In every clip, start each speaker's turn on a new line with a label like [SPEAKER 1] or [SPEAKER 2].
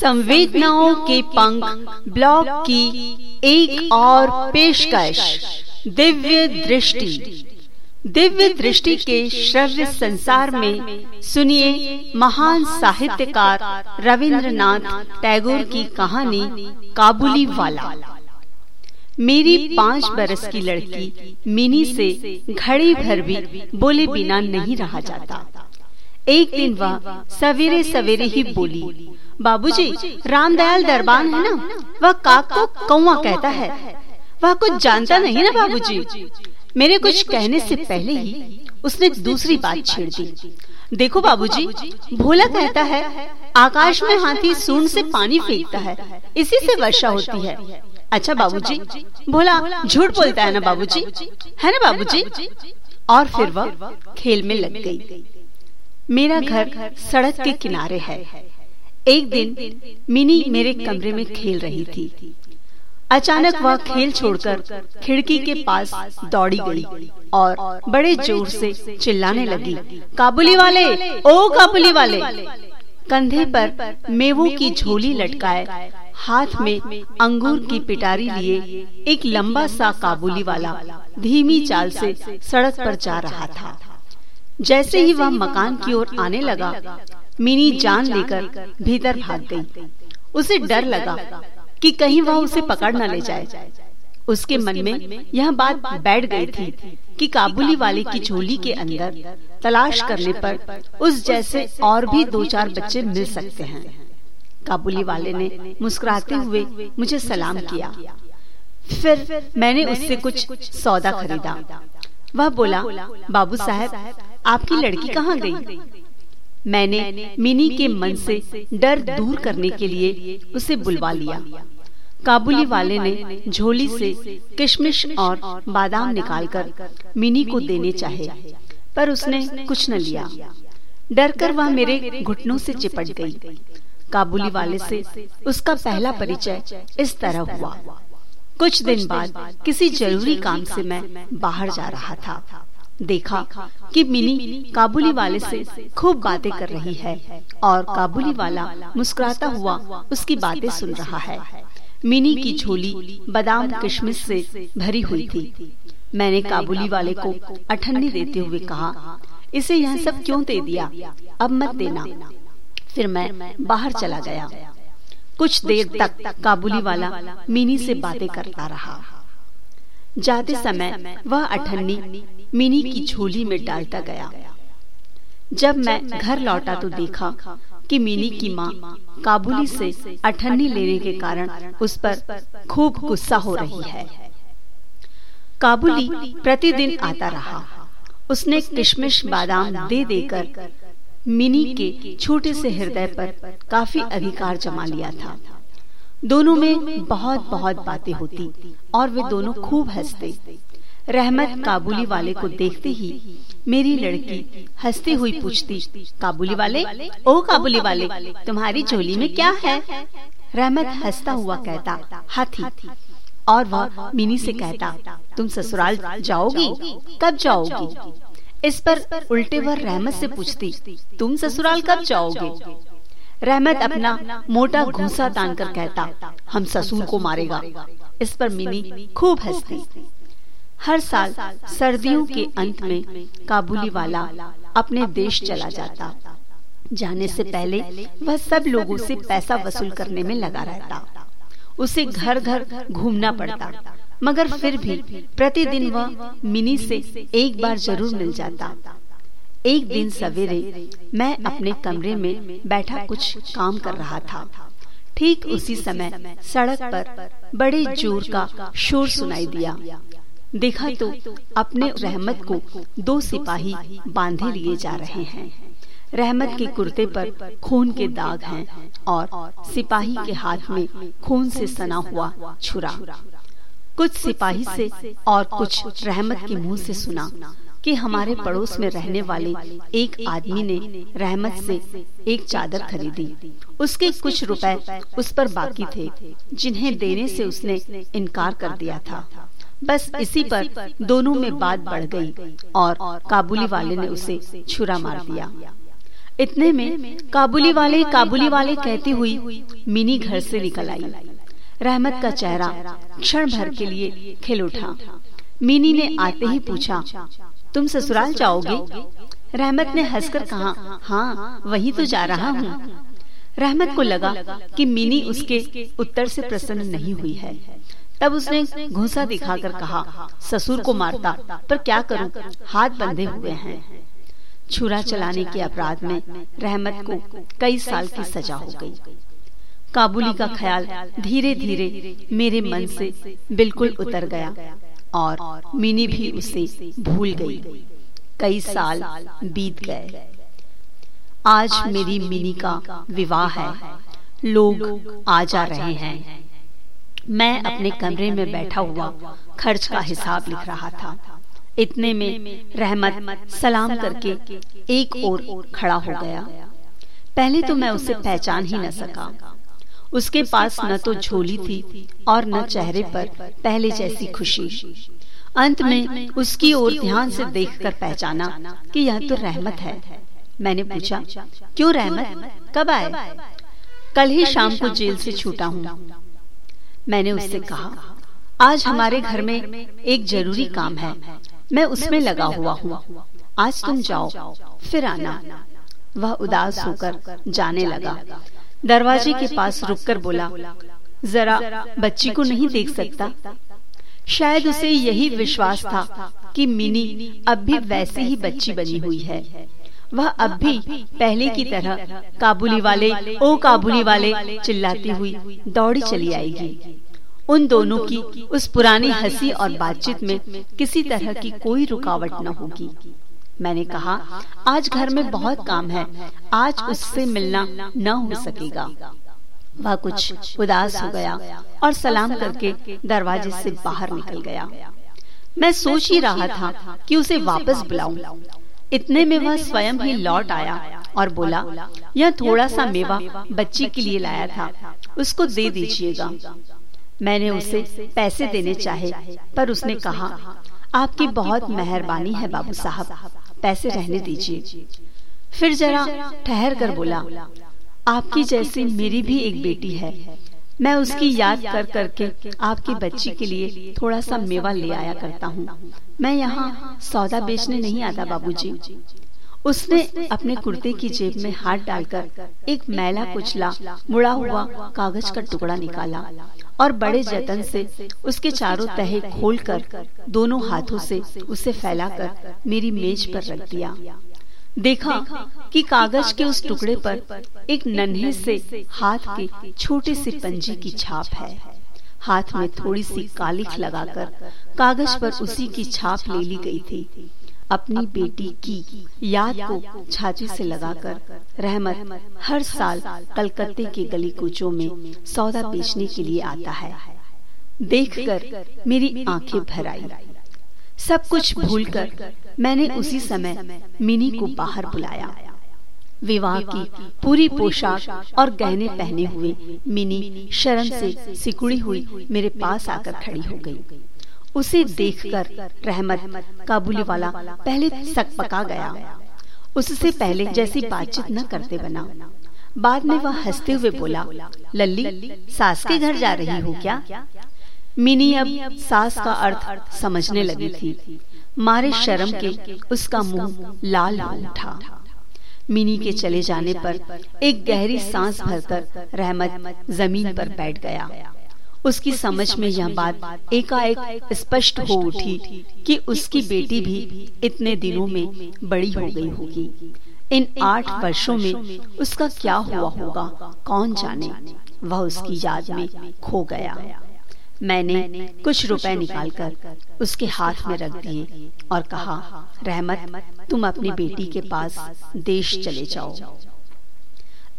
[SPEAKER 1] संवेदनाओं के पंख ब्लॉग की एक और पेशकश, दिव्य दृष्टि। दिव्य दृष्टि के श्रव्य संसार में सुनिए महान साहित्यकार रविंद्रनाथ टैगोर की कहानी काबुली वाला। मेरी पाँच बरस की लड़की मिनी से घड़ी भर भी बोले बिना नहीं रहा जाता। एक दिन वह सवेरे सवेरे ही बोली, बाबूजी, रामदयाल दरबान है ना? वह काक को कौआ कहता है। वह कुछ जानता नहीं ना, बाबूजी? मेरे कुछ कहने से पहले ही उसने दूसरी बात छेड़ दी। देखो, बाबूजी, भोला कहता है, आकाश में हाथी सूंड से पानी फेंकता है, इसी से वर्षा होती है। अच्छा बाबूजी, भोला झूठ बोलता है ना, बाबूजी? है ना, बाबूजी? और फिर वह खेल में लग गई। मेरा घर सड़क के किनारे है। एक दिन मिनी मेरे कमरे में खेल रही थी। अचानक वह खेल छोड़कर खिड़की के पास दौड़ी गई और बड़े ज़ोर से चिल्लाने लगी। काबुली वाले ओ काबुली वाले। कंधे पर मेवों की झोली लटकाए। हाथ में अंगूर की पिटारी लिए एक लंबा सा काबुली वाला धीमी चाल से सड़क पर जा रहा था। जैसे ही वह मकान की ओर आने लगा मिनी जान लेकर भीतर भाग गई। उसे डर लगा कि कहीं वह उसे पकड़ न ले जाए। उसके मन में यह बात बैठ गई थी कि काबुली वाले की झोली के अंदर तलाश करने पर उस जैसे और भी दो चार बच्चे मिल सकते हैं। काबुली वाले ने मुस्कुराते हुए मुझे सलाम किया। फिर मैंने उससे कुछ सौदा खरीदा। वह बोला बाबू साहब आपकी लड़की कहाँ गई? मैंने मिनी के मन से डर दूर करने के लिए उसे बुलवा लिया। काबुली वाले ने झोली से किशमिश और बादाम निकालकर मिनी को देने चाहे। पर उसने कुछ न लिया। डरकर वह मेरे घुटनों से चिपट गई। काबुली वाले से उसका पहला परिचय इस तरह हुआ। कुछ दिन बाद किसी ज़रूरी काम से मैं बाहर जा रहा था। देखा कि मिनी काबुली वाले से खूब बातें कर रही है और काबुली वाला मुस्कुराता हुआ उसकी बातें सुन रहा है। मिनी की झोली बादाम किशमिश से भरी हुई थी। मैंने काबुली वाले को अठन्नी देते हुए कहा इसे यह सब क्यों दे दिया? अब मत देना। फिर मैं बाहर चला गया। कुछ देर तक काबुली वाला मिनी से बातें करता रहा। जाते समय वह अठन्नी मिनी की झोली में डालता गया। जब मैं घर लौटा तो देखा कि मिनी की माँ काबुली से अठन्नी लेने के कारण उस पर खूब गुस्सा हो रही है काबुली प्रतिदिन आता रहा। उसने किशमिश बादाम दे देकर मिनी के छोटे से हृदय पर काफ़ी अधिकार जमा लिया था। दोनों में बहुत बहुत बातें होती और वे दोनों खूब हँसते। रहमत काबुली वाले को देखते ही मेरी लड़की हंसती हुई पूछती काबुली वाले ओ काबुली वाले तुम्हारी झोली में क्या है? रहमत हंसता हुआ कहता, हाथी। और वह मिनी से कहता, तुम ससुराल जाओगी? कब जाओगी? इस पर उल्टे वह रहमत से पूछती, तुम ससुराल कब जाओगे? रहमत अपना मोटा घूसा तान कर कहता, हम ससुर को मारेगा। इस पर मिनी खूब हंसती हर साल सर्दियों के अंत में काबुली वाला अपने देश चला जाता। जाने से पहले वह सब लोगों से पैसा वसूल करने में लगा रहता। उसे घर घर घूमना पड़ता, मगर फिर भी प्रतिदिन वह मिनी से एक बार ज़रूर मिल जाता। एक दिन सवेरे मैं अपने कमरे में बैठा कुछ काम कर रहा था। ठीक उसी समय सड़क पर बड़े ज़ोर का शोर सुनाई दिया। देखा तो अपने रहमत को दो सिपाही बांधे लिए जा रहे हैं। रहमत के कुर्ते पर खून के दाग हैं और सिपाही के हाथ में खून से सना हुआ छुरा। कुछ सिपाही से और कुछ रहमत के मुँह से सुना कि हमारे पड़ोस में रहने वाले एक आदमी ने रहमत से एक चादर खरीदी। उसके कुछ रुपए उस पर बाकी थे जिन्हें देने से उसने इनकार कर दिया था। बस इसी पर दोनों में बात बढ़ गई और काबुली वाले ने उसे छुरा मार दिया। इतने में काबुली वाले काबुली वाले कहती हुई मिनी घर से निकल आई। रहमत का चेहरा क्षण भर के लिए खिल उठा। मिनी ने आते ही पूछा तुम ससुराल जाओगे? रहमत ने हंसकर कहा हाँ वही तो जा रहा हूँ। रहमत को लगा कि मिनी उसके उत्तर से प्रसन्न नहीं हुई है। तब उसने घूसा दिखाकर कहा, ससुर को मारता, पर क्या करूँ? हाथ बंधे हुए हैं। छुरा चलाने के अपराध में रहमत को कई साल की सजा हो गई। काबुली का ख्याल धीरे धीरे मेरे मन से बिल्कुल उतर गया और मिनी भी उसे भूल गई। कई साल बीत गए। आज मेरी मिनी का विवाह है। लोग आ जा रहे हैं। मैं अपने कमरे में बैठा हुआ खर्च का हिसाब लिख रहा था। इतने में रहमत सलाम करके एक और खड़ा हो गया। पहले तो मैं उसे पहचान ही न सका। उसके पास न तो झोली थी और न चेहरे पर पहले जैसी खुशी। अंत में उसकी ओर ध्यान से देखकर पहचाना कि यह तो रहमत है। मैंने पूछा, क्यों रहमत? कब आए? कल ही शाम को जेल से छूटा हूँ। मैंने उससे कहा आज हमारे घर में एक ज़रूरी काम है। मैं उसमें लगा हुआ हूँ। आज तुम जाओ फिर आना। वह उदास होकर जाने लगा। दरवाजे के पास रुककर बोला जरा बच्ची को नहीं देख सकता। शायद उसे यही विश्वास था कि मिनी अब भी वैसे ही बच्ची बनी हुई है। वह अब भी पहले की तरह काबुली वाले ओ काबुली वाले चिल्लाती हुई दौड़ी चली आएगी। उन दोनों की उस पुरानी हँसी और बातचीत में किसी तरह की कोई रुकावट न होगी। मैंने कहा, आज घर में बहुत काम है, आज उससे मिलना न हो सकेगा। वह कुछ उदास हो गया और सलाम करके दरवाजे से बाहर निकल गया। मैं सोच ही रहा था कि उसे वापस बुलाऊं। इतने में वह स्वयं ही लौट आया और बोला, यह थोड़ा सा मेवा बच्ची के लिए लाया था, उसको दे दीजिएगा। मैंने उसे पैसे देने चाहे, पर उसने कहा, आपकी बहुत मेहरबानी है बाबू साहब, पैसे रहने दीजिए। फिर जरा ठहर कर बोला, आपकी जैसी मेरी भी एक बेटी है मैं उसकी याद कर करके आपकी बच्ची के लिए थोड़ा सा मेवा ले आया करता हूँ। मैं यहाँ सौदा बेचने नहीं आता बाबूजी। उसने अपने कुर्ते की जेब में हाथ डालकर एक मैला कुचला मुड़ा हुआ कागज़ का टुकड़ा निकाला और बड़े जतन से उसके चारों तहे खोलकर दोनों हाथों से उसे फैलाकर मेरी मेज पर रख दिया। देखा कि कागज़ के उस टुकड़े पर एक नन्हे से हाथ के छोटे से पंजे की छाप है। हाथ में थोड़ी सी कालिख लगाकर कागज़ पर उसी की छाप ले ली गई थी। अपनी बेटी की याद को छाती से लगाकर रहमत हर साल कलकत्ते के गली कूचों में सौदा बेचने के लिए आता है। देखकर मेरी आँखें भर आई। सब कुछ भूलकर मैंने उसी समय मिनी को बाहर बुलाया। विवाह की पूरी पोशाक और गहने पहने हुए मिनी शर्म से सिकुड़ी हुई मेरे पास आकर खड़ी हो गई। उसे देखकर रहमत काबुली वाला पहले सक पका गया। उससे पहले जैसी बातचीत न करते बना। बाद में वह हँसते हुए बोला, लल्ली, सास के घर जा रही हो क्या? मिनी अब सास का अर्थ समझने लगी थी। मारे शर्म के उसका मुँह लाल हो उठा। मिनी के चले जाने पर एक गहरी सांस भरकर रहमत ज़मीन पर बैठ गया। उसकी समझ में यह बात एकाएक स्पष्ट हो उठी कि उसकी बेटी भी इतने दिनों में बड़ी हो गई होगी। इन आठ वर्षों में उसका क्या हुआ होगा? कौन जाने? वह उसकी याद में खो गया। मैंने कुछ रुपए निकालकर उसके हाथ में रख दिए और कहा, रहमत, तुम अपनी बेटी के पास देश चले जाओ।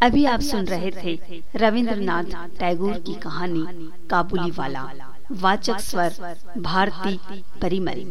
[SPEAKER 1] अभी आप सुन रहे थे रविंद्रनाथ टैगोर की कहानी काबुली वाला, वाचक स्वर, भारती परिमरी